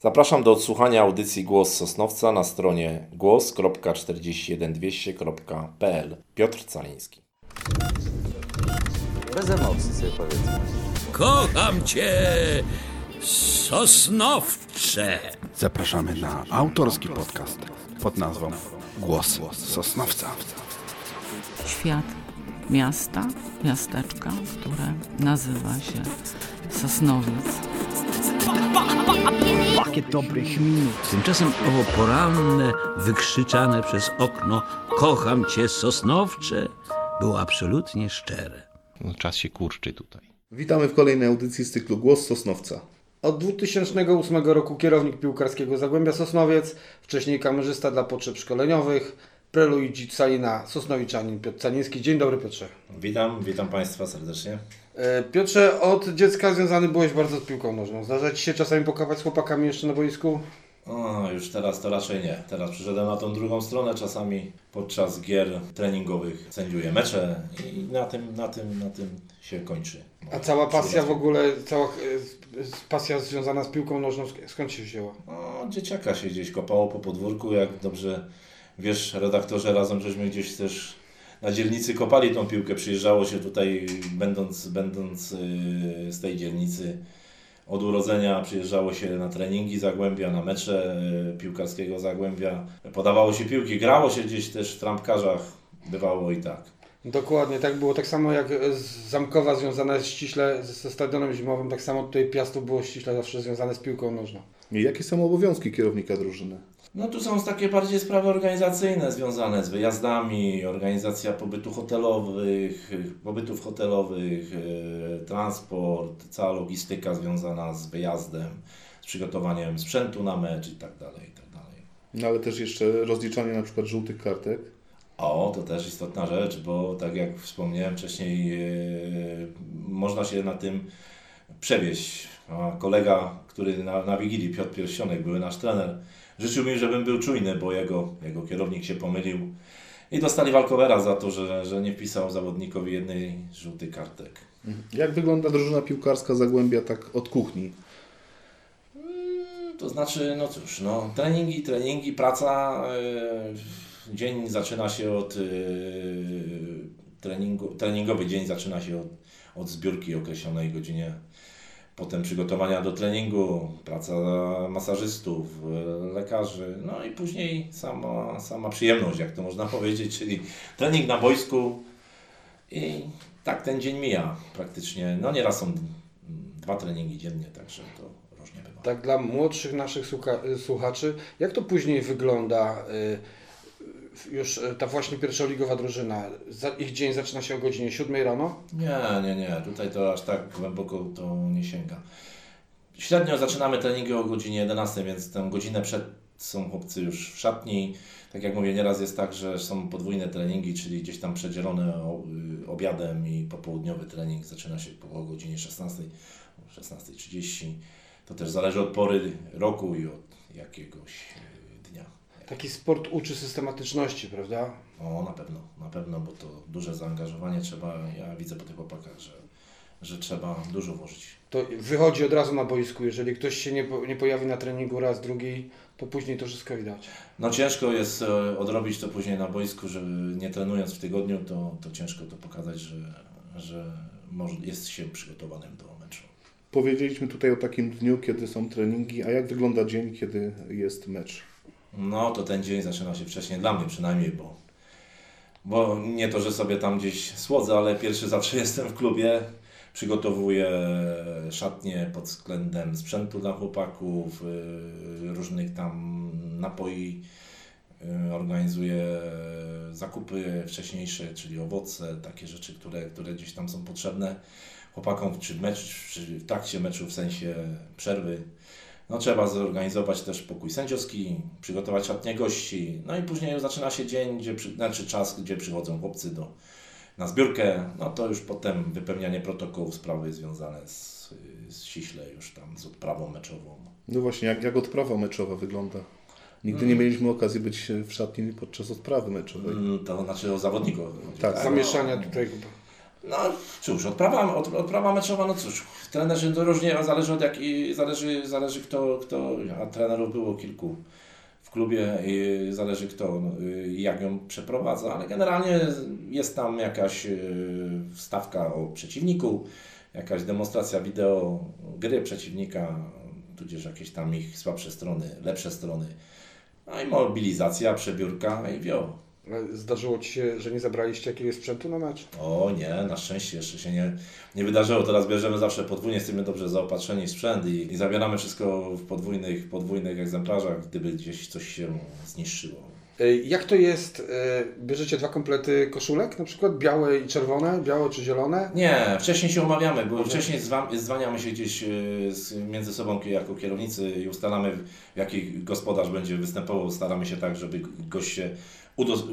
Zapraszam do odsłuchania audycji Głos Sosnowca na stronie głos.41200.pl. Piotr Caliński. Bez emocji sobie powiedzmy. Kocham cię, Sosnowcze. Zapraszamy na autorski podcast pod nazwą Głos Sosnowca. świat miasta, miasteczka, które nazywa się Sosnowiec. pakiet dobrych minut. Tymczasem owo poranne, wykrzyczane przez okno Kocham cię, Sosnowcze było absolutnie szczere. No, czas się kurczy tutaj. Witamy w kolejnej audycji z cyklu Głos Sosnowca. Od 2008 roku kierownik piłkarskiego Zagłębia Sosnowiec, wcześniej kamerzysta dla potrzeb szkoleniowych, Preluigi Calina, Sosnowiczanin Piotr Caliński. Dzień dobry Piotrze. Witam, witam Państwa serdecznie. E, Piotrze, od dziecka związany byłeś bardzo z piłką nożną. Zdarza Ci się czasami pokawać z chłopakami jeszcze na boisku? O, już teraz to raczej nie. Teraz przyszedłem na tą drugą stronę. Czasami podczas gier treningowych sędziuję mecze i na tym, na tym, na tym się kończy. A cała pasja w ogóle, cała e, pasja związana z piłką nożną, sk- skąd się wzięła? No, dzieciaka się gdzieś kopało po podwórku, jak dobrze wiesz, redaktorze, razem żeśmy gdzieś też na dzielnicy kopali tą piłkę, przyjeżdżało się tutaj, będąc, będąc yy, z tej dzielnicy od urodzenia, przyjeżdżało się na treningi Zagłębia, na mecze yy, piłkarskiego Zagłębia, podawało się piłki, grało się gdzieś też w trampkarzach, bywało i tak. Dokładnie, tak było. Tak samo jak z Zamkowa związana jest ściśle z- ze stadionem zimowym, tak samo tutaj Piastów było ściśle zawsze związane z piłką nożną. I jakie są obowiązki kierownika drużyny? No tu są takie bardziej sprawy organizacyjne związane z wyjazdami, organizacja pobytu hotelowych, pobytów hotelowych, e, transport, cała logistyka związana z wyjazdem, z przygotowaniem sprzętu na mecz i tak dalej, i tak dalej. No ale też jeszcze rozliczanie na przykład żółtych kartek. O, to też istotna rzecz, bo tak jak wspomniałem wcześniej, e, można się na tym przewieźć. A kolega, który na, na Wigilii, Piotr Pierścionek, były nasz trener, życzył mi, żebym był czujny, bo jego, jego kierownik się pomylił i dostali walkowera za to, że, że nie wpisał zawodnikowi jednej z żółtych kartek. Jak wygląda drużyna piłkarska Zagłębia tak od kuchni? To znaczy, no cóż, no, treningi, treningi, praca. e, dzień zaczyna się od e, treningu, treningowy dzień zaczyna się od, od zbiórki określonej godzinie. Potem przygotowania do treningu, praca masażystów, e, lekarzy, no i później sama, sama przyjemność, jak to można powiedzieć, czyli trening na boisku i tak ten dzień mija praktycznie. No nieraz są dwa treningi dziennie, także to różnie bywa. Tak dla młodszych naszych słucha- y, słuchaczy, jak to później wygląda? y, Już y, ta właśnie pierwszoligowa drużyna, ich dzień zaczyna się o godzinie 7 rano? Nie, nie, nie. Tutaj to aż tak głęboko to nie sięga. Średnio zaczynamy treningi o godzinie 11, więc tę godzinę przed są chłopcy już w szatni. Tak jak mówię, nieraz jest tak, że są podwójne treningi, czyli gdzieś tam przedzielone y, obiadem i popołudniowy trening zaczyna się po godzinie 16, 16.30. To też zależy od pory roku i od jakiegoś y. Taki sport uczy systematyczności, prawda? O, na pewno, na pewno, bo to duże zaangażowanie trzeba, ja widzę po tych chłopakach, że, że trzeba dużo włożyć. To wychodzi od razu na boisku. Jeżeli ktoś się nie, nie pojawi na treningu raz, drugi, to później to wszystko widać. No ciężko jest e, odrobić to później na boisku, że nie trenując w tygodniu, to, to ciężko to pokazać, że, że może, jest się przygotowanym do meczu. Powiedzieliśmy tutaj o takim dniu, kiedy są treningi, a jak wygląda dzień, kiedy jest mecz? No to ten dzień zaczyna się wcześniej, dla mnie przynajmniej, bo, bo nie to, że sobie tam gdzieś słodzę, ale pierwszy zawsze jestem w klubie, przygotowuję szatnie pod względem sprzętu dla chłopaków, y, różnych tam napoi, y, organizuję zakupy wcześniejsze, czyli owoce, takie rzeczy, które, które gdzieś tam są potrzebne chłopakom, czy, mecz, czy w trakcie meczu, w sensie przerwy. No trzeba zorganizować też pokój sędziowski, przygotować szatnie gości, no i później już zaczyna się dzień, gdzie znaczy czas, gdzie przychodzą chłopcy do, na zbiórkę, no to już potem wypełnianie protokołów, sprawy związane z, z ściśle już tam z odprawą meczową. No właśnie, jak, jak odprawa meczowa wygląda? Nigdy nie mieliśmy okazji być w szatni podczas odprawy meczowej. Mm, To znaczy o zawodników. Tak. Zamieszania tutaj. No cóż, odprawa, od, odprawa meczowa, no cóż, trenerzy to różnie, a zależy od jaki, zależy, zależy kto, kto, a trenerów było kilku w klubie i zależy kto no, i jak ją przeprowadza, ale generalnie jest tam jakaś y, stawka o przeciwniku, jakaś demonstracja wideo gry przeciwnika, tudzież jakieś tam ich słabsze strony, lepsze strony, no i mobilizacja, przebiórka i wio. Ale Zdarzyło Ci się, że nie zabraliście jakiegoś sprzętu na mecz? O nie, na szczęście jeszcze się nie, nie wydarzyło. Teraz bierzemy zawsze podwójnie, jesteśmy dobrze zaopatrzeni w sprzęt i, i zabieramy wszystko w podwójnych, podwójnych egzemplarzach, gdyby gdzieś coś się zniszczyło. Y, Jak to jest? y, Bierzecie dwa komplety koszulek, na przykład białe i czerwone, białe czy zielone? Nie, wcześniej się umawiamy, bo wcześniej zwa, zwaniamy się gdzieś e, między sobą jako kierownicy i ustalamy jaki gospodarz będzie występował. Staramy się tak, żeby goście udo-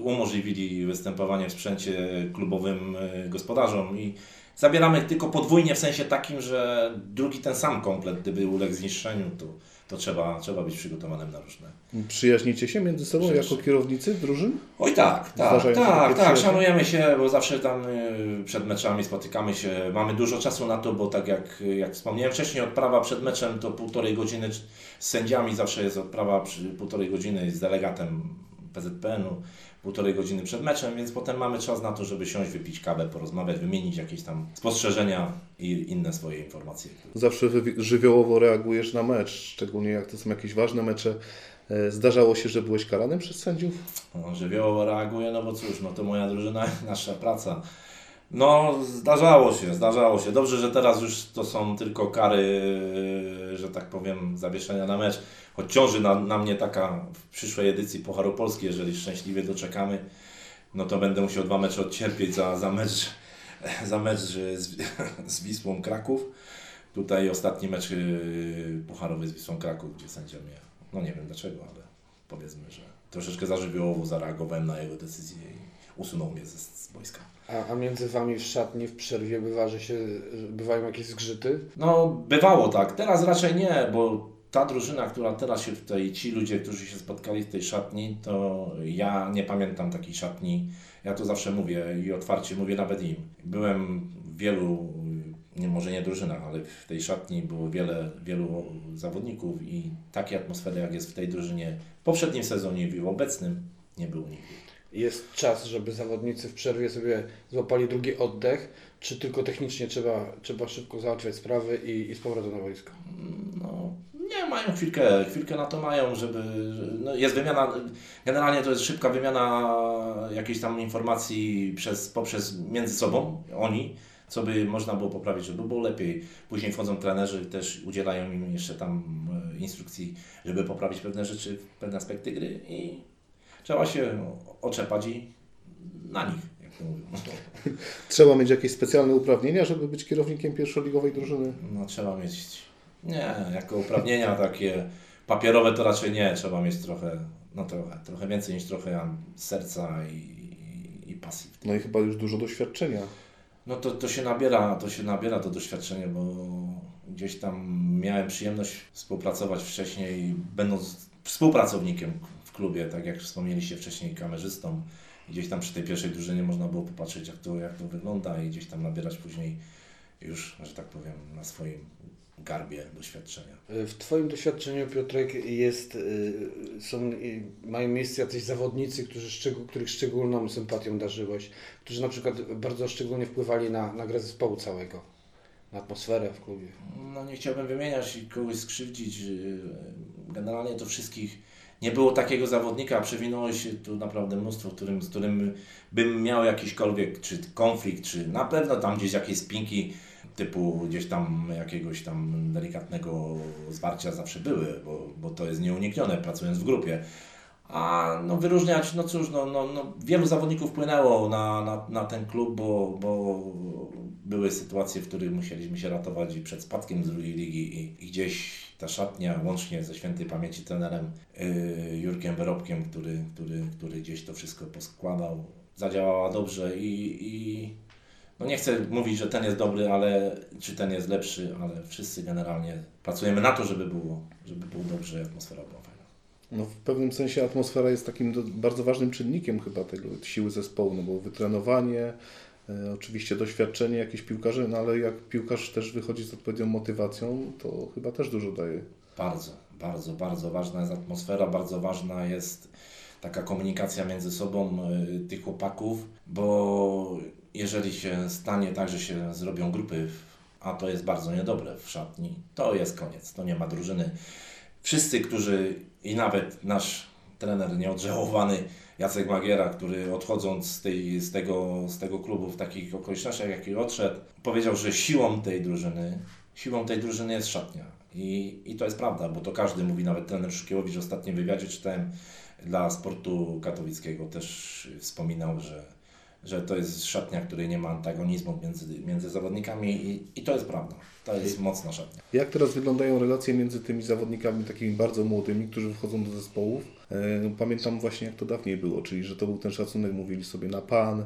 umożliwili występowanie w sprzęcie klubowym e, gospodarzom i zabieramy tylko podwójnie w sensie takim, że drugi ten sam komplet, gdyby uległ zniszczeniu, to, to trzeba, trzeba być przygotowanym na różne. Przyjaźnicie się między sobą jako kierownicy drużyn? Oj tak, tak, Zdarzają tak, tak, szanujemy się, bo zawsze tam y, przed meczami spotykamy się, mamy dużo czasu na to, bo tak jak, jak wspomniałem wcześniej, odprawa przed meczem to półtorej godziny z sędziami, zawsze jest odprawa przy półtorej godziny z delegatem PZPN-u, półtorej godziny przed meczem, więc potem mamy czas na to, żeby siąść, wypić kawę, porozmawiać, wymienić jakieś tam spostrzeżenia i inne swoje informacje. Zawsze żywiołowo reagujesz na mecz, szczególnie jak to są jakieś ważne mecze. E, Zdarzało się, że byłeś karany przez sędziów? No, żywiołowo reaguje, no bo cóż, no to moja drużyna, nasza praca. No, zdarzało się, zdarzało się. Dobrze, że teraz już to są tylko kary, że tak powiem, zawieszenia na mecz. Choć ciąży na, na mnie taka w przyszłej edycji Pucharu Polski, jeżeli szczęśliwie doczekamy, no to będę musiał dwa mecze odcierpieć za, za mecz, za mecz z, z Wisłą Kraków. Tutaj ostatni mecz yy, pucharowy z Wisłą Kraków, gdzie sędzia mnie, no nie wiem dlaczego, ale powiedzmy, że troszeczkę zażywiołowo zareagowałem na jego decyzję i usunął mnie z boiska. A, a między Wami w szatni, w przerwie bywa, że się, bywają jakieś zgrzyty? No, bywało tak. Teraz raczej nie, bo ta drużyna, która teraz się tutaj, ci ludzie, którzy się spotkali w tej szatni, to ja nie pamiętam takiej szatni. Ja to zawsze mówię i otwarcie mówię nawet im. Byłem w wielu, nie, może nie drużynach, ale w tej szatni było wiele, wielu zawodników i takiej atmosfery, jak jest w tej drużynie w poprzednim sezonie i w obecnym, nie było nigdy. Jest czas, żeby zawodnicy w przerwie sobie złapali drugi oddech, czy tylko technicznie trzeba, trzeba szybko załatwiać sprawy i, i z powrotem na wojsko? No, nie, mają chwilkę, chwilkę na to mają, żeby, no jest wymiana, generalnie to jest szybka wymiana jakiejś tam informacji przez, poprzez między sobą, oni, co by można było poprawić, żeby było lepiej. Później wchodzą trenerzy, też udzielają im jeszcze tam e, instrukcji, żeby poprawić pewne rzeczy, pewne aspekty gry i trzeba się oczepać i na nich, jak to mówią. Trzeba mieć jakieś specjalne uprawnienia, żeby być kierownikiem pierwszoligowej drużyny? No trzeba mieć, nie, jako uprawnienia takie papierowe to raczej nie, trzeba mieć trochę, no trochę, trochę więcej niż trochę serca i, i, pasji. No i chyba już dużo doświadczenia. No to, to się nabiera, to się nabiera to doświadczenie, bo gdzieś tam miałem przyjemność współpracować wcześniej, będąc współpracownikiem klubie, tak jak wspomnieliście wcześniej, kamerzystą. I Gdzieś tam przy tej pierwszej drużynie można było popatrzeć, jak to, jak to wygląda i gdzieś tam nabierać później już, że tak powiem, na swoim garbie doświadczenia. W Twoim doświadczeniu, Piotrek, jest, y, są, y, mają miejsce jacyś zawodnicy, którzy szczeg- których szczególną sympatią darzyłeś, którzy na przykład bardzo szczególnie wpływali na, na grę zespołu całego, na atmosferę w klubie. No nie chciałbym wymieniać i kogoś skrzywdzić. yy, Generalnie to wszystkich. Nie było takiego zawodnika, a przewinęło się tu naprawdę mnóstwo, którym, z którym bym miał jakiśkolwiek czy konflikt, czy na pewno tam gdzieś jakieś spinki typu gdzieś tam jakiegoś tam delikatnego zwarcia zawsze były, bo, bo to jest nieuniknione pracując w grupie. A no wyróżniać, no cóż, no, no, no wielu zawodników wpłynęło na, na, na ten klub, bo, bo były sytuacje, w których musieliśmy się ratować i przed spadkiem z drugiej ligi i, i gdzieś ta szatnia, łącznie ze świętej pamięci trenerem yy, Jurkiem Wyrobkiem, który, który, który gdzieś to wszystko poskładał, zadziałała dobrze i, i no nie chcę mówić, że ten jest dobry, ale czy ten jest lepszy, ale wszyscy generalnie pracujemy na to, żeby było, żeby było dobrze atmosfera była fajna. No, w pewnym sensie atmosfera jest takim bardzo ważnym czynnikiem chyba tego siły zespołu, no bo wytrenowanie, Oczywiście doświadczenie jakieś piłkarzy, no ale jak piłkarz też wychodzi z odpowiednią motywacją, to chyba też dużo daje. Bardzo, bardzo, bardzo ważna jest atmosfera, bardzo ważna jest taka komunikacja między sobą y, tych chłopaków, bo jeżeli się stanie tak, że się zrobią grupy, a to jest bardzo niedobre w szatni, to jest koniec, to nie ma drużyny. Wszyscy, którzy i nawet nasz trener nieodżałowany Jacek Magiera, który odchodząc z, tej, z, tego, z tego klubu w takich okolicznościach, jaki odszedł, powiedział, że siłą tej drużyny, siłą tej drużyny jest szatnia. I, I to jest prawda, bo to każdy mówi, nawet trener Szukiewicz w ostatnim wywiadzie czytałem dla sportu katowickiego też wspominał, że, że to jest szatnia, której nie ma antagonizmu między, między zawodnikami i, i to jest prawda. To jest mocna szatnia. Jak teraz wyglądają relacje między tymi zawodnikami takimi bardzo młodymi, którzy wchodzą do zespołów? E, Pamiętam właśnie jak to dawniej było, czyli że to był ten szacunek, mówili sobie na pan, e,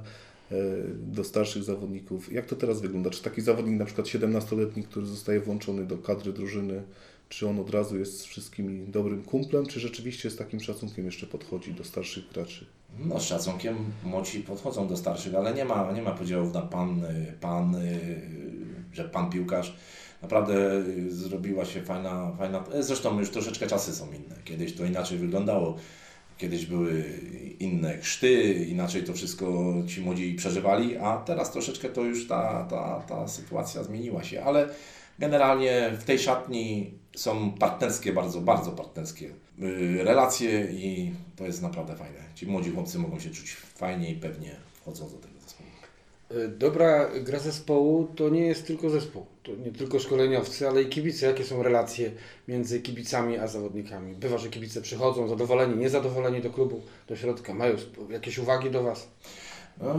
do starszych zawodników. Jak to teraz wygląda? Czy taki zawodnik, na przykład 17-letni, który zostaje włączony do kadry drużyny, czy on od razu jest z wszystkimi dobrym kumplem, czy rzeczywiście z takim szacunkiem jeszcze podchodzi do starszych graczy? No z szacunkiem młodsi podchodzą do starszych, ale nie ma, nie ma podziałów na pan, pan, że pan piłkarz. Naprawdę y, zrobiła się fajna, fajna. Zresztą już troszeczkę czasy są inne. Kiedyś to inaczej wyglądało. Kiedyś były inne chrzty, inaczej to wszystko ci młodzi przeżywali, a teraz troszeczkę to już ta, ta, ta sytuacja zmieniła się, ale generalnie w tej szatni są partnerskie, bardzo, bardzo partnerskie y, relacje i to jest naprawdę fajne. Ci młodzi chłopcy mogą się czuć fajnie i pewnie wchodząc do tego zespołu. E, Dobra gra zespołu to nie jest tylko zespół, to nie tylko szkoleniowcy, ale i kibice. Jakie są relacje między kibicami a zawodnikami? Bywa, że kibice przychodzą zadowoleni, niezadowoleni do klubu, do środka, mają jakieś uwagi do Was? No,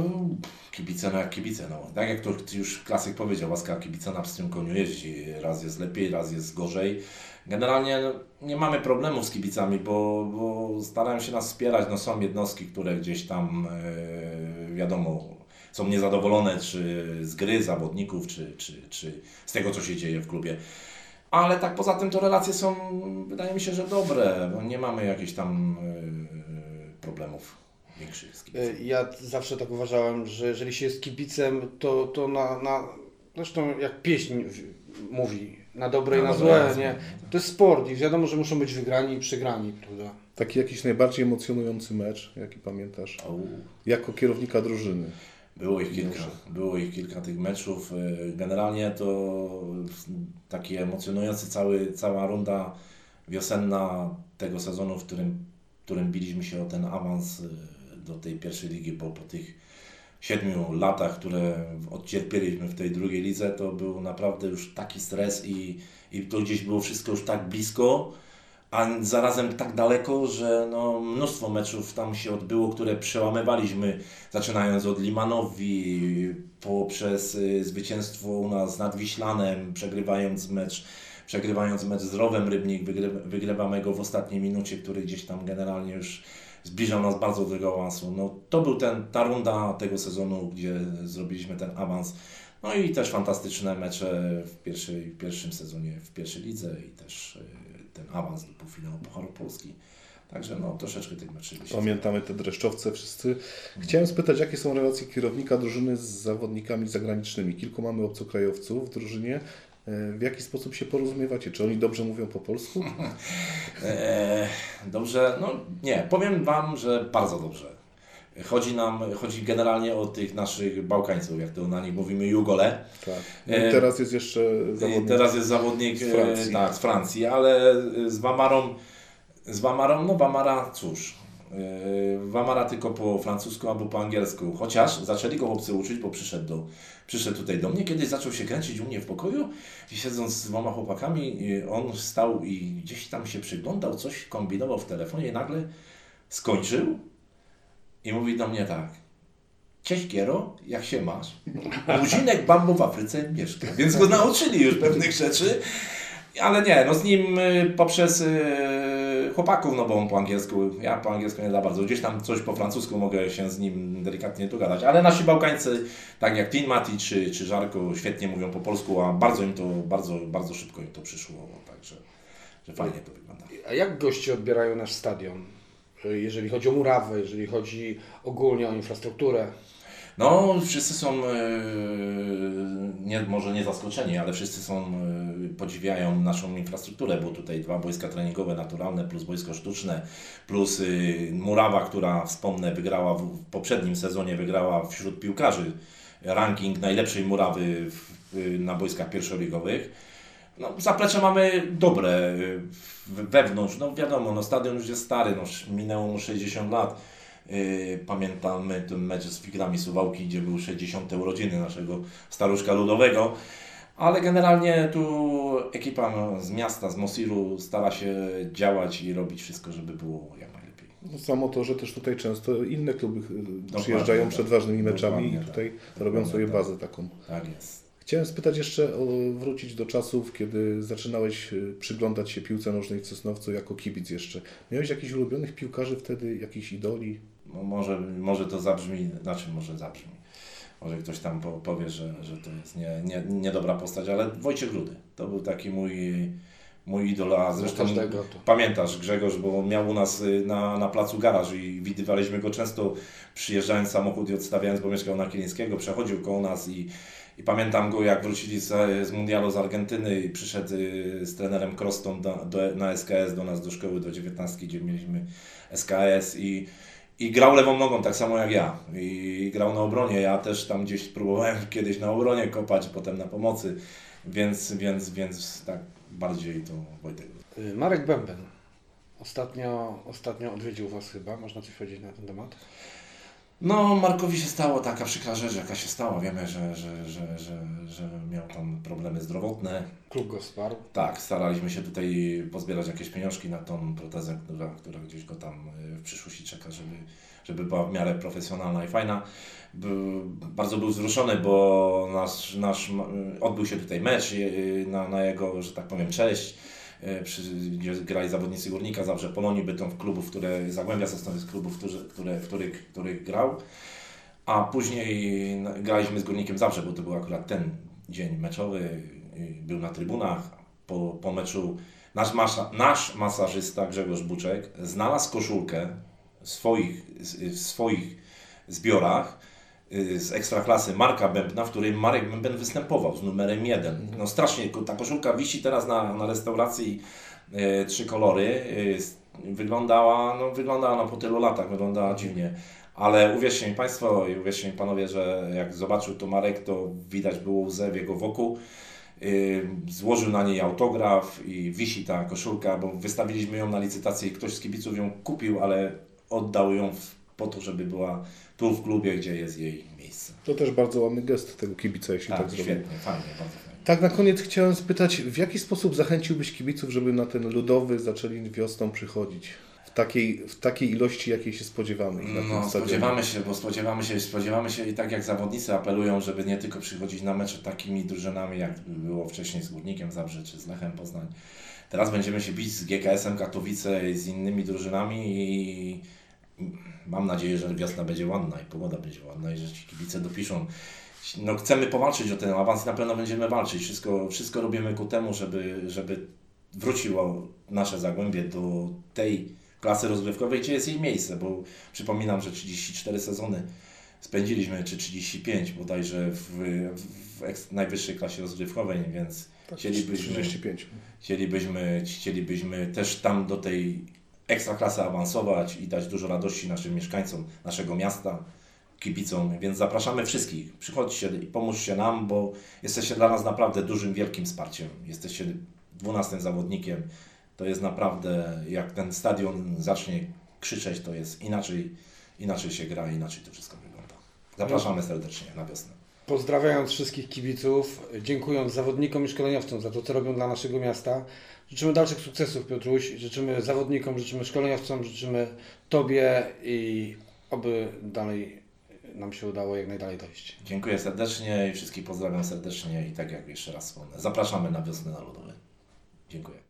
kibice no jak kibice. No. Tak jak to już klasyk powiedział, łaska kibica na pstrym koniu jeździ. Raz jest lepiej, raz jest gorzej. Generalnie no, nie mamy problemów z kibicami, bo, bo starają się nas wspierać. No, są jednostki, które gdzieś tam e, wiadomo są niezadowolone czy z gry zawodników, czy, czy, czy z tego, co się dzieje w klubie. Ale tak poza tym to relacje są, wydaje mi się, że dobre. No, nie mamy jakichś tam e, problemów większych z kibicami. E, Ja zawsze tak uważałem, że jeżeli się jest kibicem, to, to na, na. Zresztą jak pieśń mówi, na dobre i Na złe, na złe. nie? To jest sport i wiadomo, że muszą być wygrani i przegrani, prawda? Taki jakiś najbardziej emocjonujący mecz, jaki pamiętasz, Au. jako kierownika drużyny? Było ich kilka, było ich kilka tych meczów. Y, Generalnie to taki emocjonujący cały, cała runda wiosenna tego sezonu, w którym, w którym biliśmy się o ten awans y, do tej pierwszej ligi, bo po tych siedmiu latach, które odcierpieliśmy w tej drugiej lidze, to był naprawdę już taki stres i, i to gdzieś było wszystko już tak blisko, a zarazem tak daleko, że no, mnóstwo meczów tam się odbyło, które przełamywaliśmy, zaczynając od Limanowi, poprzez y, zwycięstwo u nas nad Wiślanem, przegrywając mecz, przegrywając mecz z Rowem Rybnik, wygry, wygrywamy go w ostatniej minucie, który gdzieś tam generalnie już zbliżał nas bardzo do tego awansu. No, to był ten, ta runda tego sezonu, gdzie zrobiliśmy ten awans. No i też fantastyczne mecze w, pierwszej, w pierwszym sezonie w pierwszej lidze i też y, ten awans do półfinału Pucharu Polski. Także no troszeczkę tych meczy Pamiętamy te dreszczowce wszyscy. Chciałem spytać, jakie są relacje kierownika drużyny z zawodnikami zagranicznymi? Kilku mamy obcokrajowców w drużynie. E, W jaki sposób się porozumiewacie? Czy oni dobrze mówią po polsku? Eee, dobrze, no nie, powiem Wam, że bardzo dobrze. Chodzi nam, chodzi generalnie o tych naszych Bałkańców, jak to na nich mówimy, Jugole. Tak. E, I teraz jest jeszcze zawodnik. teraz jest zawodnik z Francji. Francji. tak, z Francji, ale z Wamarą, z Wamarą, no Wamara, cóż, yy, Wamara tylko po francusku albo po angielsku, chociaż zaczęli go chłopcy uczyć, bo przyszedł, do, przyszedł tutaj do mnie, kiedyś zaczął się kręcić u mnie w pokoju i siedząc z dwoma chłopakami, on stał i gdzieś tam się przyglądał, coś kombinował w telefonie i nagle skończył i mówi do mnie tak, Cześć Giero, jak się masz? Muzinek Bambo w Afryce mieszka, więc go nauczyli już pewnych rzeczy, ale nie, no z nim y, poprzez y, chłopaków, no bo on po angielsku, ja po angielsku nie za bardzo, gdzieś tam coś po francusku mogę się z nim delikatnie dogadać, ale nasi Bałkańcy, tak jak Tin Mati czy, czy Żarko, świetnie mówią po polsku, a bardzo im to, bardzo, bardzo szybko im to przyszło, także że fajnie to wygląda. A jak goście odbierają nasz stadion? Jeżeli chodzi o murawę, jeżeli chodzi ogólnie o infrastrukturę. No, wszyscy są, e, nie, może nie zaskoczeni, ale wszyscy są, e, podziwiają naszą infrastrukturę, bo tutaj dwa boiska treningowe naturalne, plus boisko sztuczne, plus y, Murawa, która wspomnę wygrała w, w poprzednim sezonie, wygrała wśród piłkarzy ranking najlepszej Murawy w, y, na boiskach pierwszoligowych. No, zaplecze mamy dobre y, wewnątrz. No wiadomo, no, stadion już jest stary, no, minęło mu 60 lat. Yy, Pamiętamy ten mecz z Figrami Suwałki, gdzie były 60. urodziny naszego staruszka ludowego. Ale generalnie tu ekipa no, z miasta, z Mosiru stara się działać i robić wszystko, żeby było jak najlepiej. No, samo to, że też tutaj często inne kluby y, przyjeżdżają tak. przed ważnymi meczami Dokładnie i tak. tutaj Dokładnie robią sobie tak. bazę taką. Tak jest. Chciałem spytać jeszcze, o, wrócić do czasów, kiedy zaczynałeś y, przyglądać się piłce nożnej w Sosnowcu jako kibic jeszcze. Miałeś jakichś ulubionych piłkarzy wtedy, jakichś idoli? No może, może to zabrzmi, znaczy może zabrzmi. Może ktoś tam po, powie, że, że to jest nie, nie, niedobra postać, ale Wojciech Rudy. To był taki mój, mój idol, a zresztą pamiętasz Grzegorz, bo miał u nas y, na, na placu garaż i widywaliśmy go często przyjeżdżając samochód i odstawiając, bo mieszkał na Kilińskiego, przechodził koło nas i, i pamiętam go jak wrócili z, z mundialu z Argentyny i przyszedł y, z trenerem Krostą do, do, na SKS do nas do szkoły do 19, gdzie mieliśmy SKS i i grał lewą nogą, tak samo jak ja. I grał na obronie. Ja też tam gdzieś próbowałem kiedyś na obronie kopać, potem na pomocy. Więc, więc, więc tak bardziej to Wojtek. Y, Marek Bęben. Ostatnio, ostatnio odwiedził Was chyba. Można coś powiedzieć na ten temat? No, Markowi się stało taka przykra rzecz, jaka się stała. Wiemy, że, że, że, że, miał tam problemy zdrowotne. Klub go wsparł. Tak, staraliśmy się tutaj pozbierać jakieś pieniążki na tą protezę, która, która gdzieś go tam y, w przyszłości czeka, żeby, żeby była w miarę profesjonalna i fajna. Bardzo był wzruszony, bo nasz, nasz, odbył się tutaj mecz y, na, na jego, że tak powiem, cześć. y, Przy, gdzie grali zawodnicy Górnika, Zabrze Polonii, Bytom, klubów, które, Zagłębia Sosnowiec, klubów, którzy, które, w których, których grał. A później graliśmy z Górnikiem Zabrze, bo to był akurat ten dzień meczowy. y, Był na trybunach. Po, po meczu nasz, masa, nasz masażysta Grzegorz Buczek znalazł koszulkę w swoich, w swoich zbiorach y, z ekstraklasy Marka Bębna, w której Marek Bęben występował z numerem 1. No strasznie, ta koszulka wisi teraz na, na restauracji y, Trzy Kolory. Y, wyglądała, no wyglądała no, po tylu latach, wyglądała dziwnie. Ale uwierzcie mi Państwo i uwierzcie mi Panowie, że jak zobaczył to Marek, to widać było łzę w jego wokół. Złożył na niej autograf i wisi ta koszulka, bo wystawiliśmy ją na licytację i ktoś z kibiców ją kupił, ale oddał ją po to, żeby była tu w klubie, gdzie jest jej miejsce. To też bardzo ładny gest tego kibica, jeśli tak, Tak, zrobił. świetnie, fajnie, bardzo fajnie. Tak, na koniec chciałem spytać, w jaki sposób zachęciłbyś kibiców, żeby na ten ludowy zaczęli wiosną przychodzić? W takiej, w takiej ilości, jakiej się spodziewamy. No, spodziewamy się, bo spodziewamy się, spodziewamy się i tak jak zawodnicy apelują, żeby nie tylko przychodzić na mecze takimi drużynami, jak było wcześniej z Górnikiem Zabrze czy z Lechem Poznań. Teraz będziemy się bić z GKS-em Katowice i z innymi drużynami i mam nadzieję, że wiosna będzie ładna i pogoda będzie ładna i że ci kibice dopiszą. No, chcemy powalczyć o ten awans i na pewno będziemy walczyć. Wszystko, wszystko robimy ku temu, żeby, żeby wróciło nasze Zagłębie do tej klasy rozgrywkowej, gdzie jest jej miejsce, bo przypominam, że 34 sezony spędziliśmy, czy 35 bodajże w, w eks- najwyższej klasie rozgrywkowej, więc chcielibyśmy, 35. chcielibyśmy, chcielibyśmy też tam do tej ekstraklasy awansować i dać dużo radości naszym mieszkańcom, naszego miasta, kibicom, więc zapraszamy wszystkich. Przychodźcie i pomóżcie nam, bo jesteście dla nas naprawdę dużym, wielkim wsparciem. Jesteście 12 zawodnikiem. To jest naprawdę, jak ten stadion zacznie krzyczeć, to jest inaczej, inaczej się gra, inaczej to wszystko wygląda. Zapraszamy serdecznie na wiosnę. Pozdrawiając wszystkich kibiców, dziękując zawodnikom i szkoleniowcom za to, co robią dla naszego miasta. Życzymy dalszych sukcesów, Piotruś. Życzymy zawodnikom, życzymy szkoleniowcom, życzymy Tobie i oby dalej nam się udało jak najdalej dojść. Dziękuję serdecznie i wszystkich pozdrawiam serdecznie i tak jak jeszcze raz wspomnę, zapraszamy na wiosnę narodowe. Dziękuję.